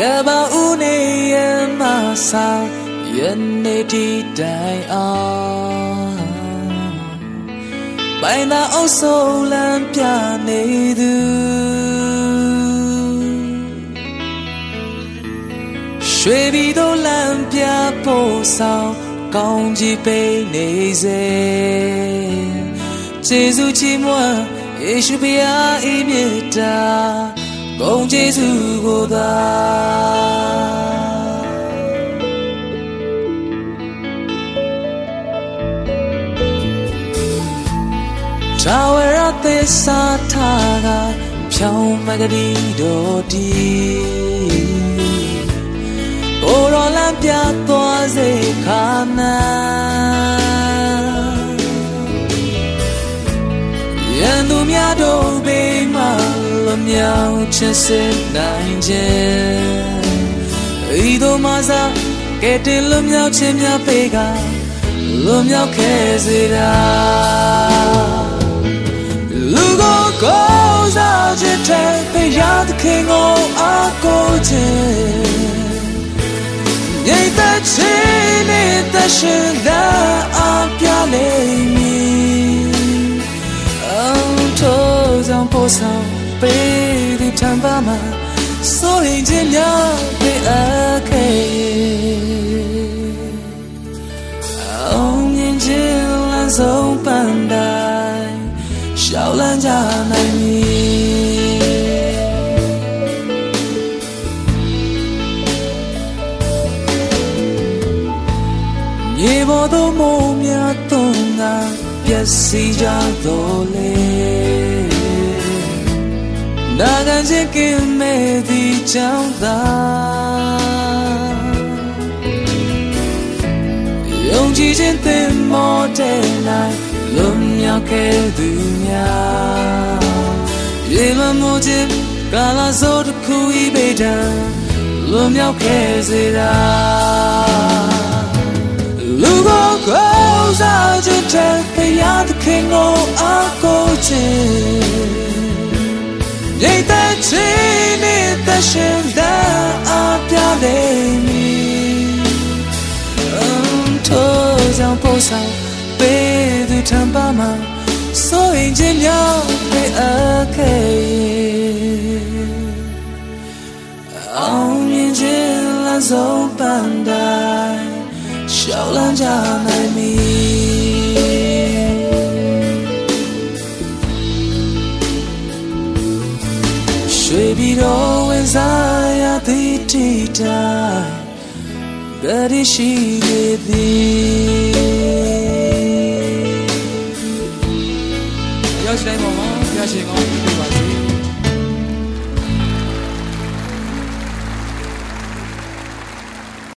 ကဘာဦးနေရမဆောင်ယနေ့ဒီတိုင်အောင်ပိုင်သာအုပ်ဆုံးလမ်းပြနေသူရွှေပြည်သို့လမ်းပြဖို့ဆောင်ကောင်းကြီးပေးနေစေကျေးဇူးချီးမွမ်းယေရှုဖျားဤမြတ်တာ ဂုဏ်ကျေးဇူးကိုသာထာဝရသစ္စာထားကဖြောင်းမကတိတော်တီိုရောလမ်းပြသွားစေခါနာရန်သူများတို့ဘေးမှာလွန် မြောက်ချစ်စစ်နိုင်ခြင်းဤသို့မှသာကဲတင်လွန်မြောက်ခြင်းများပေကလွန်မြောက်ခဲ့စေတာလူကိုကိုးစားခြင်းတဲ့ဘုရားသခင်ကိုအားကိုးခြင်းရိတ်သက်ခြင်းနဲ့တရှင်သာ ပေးဒီတံပါမှာဆိုရင်ခြင်းများပေးအပ်ခဲ့အောင်မြင်ခြင်းလမ်းဆုံးပန်းတိုင်းရှောက်လန်းကြနို န်ကပျက်စီးကြတော်လေနာဂန်ချစ်ကင်မဲ့ဒီကြောင့်သာယုံကြည်ခြင်းသင်မောတဲ့နိုင်လွန်မြောက်ခဲ့သူများရေမမိုးခြင်းကာလာစိုးတစ်ခုဤပေတံလွန်မြောက်ခဲ့စေတာလူကိုကိုးစားခြင်းတဲ့ဘုရားသခင်ကိုအားကိုးခြင်း ရိတ်သက်ခြင်းနဲ့တရှင်သာအပြလိမ့်မည်အမ်ထိုး ရွှေပြည်တော်ဝင်စားရသည်တိတိုင်းဂရီရှိနေသည်ရောက်ရှိတိုင်းပါမှာဖျားရှင်ကောင်းပြပါ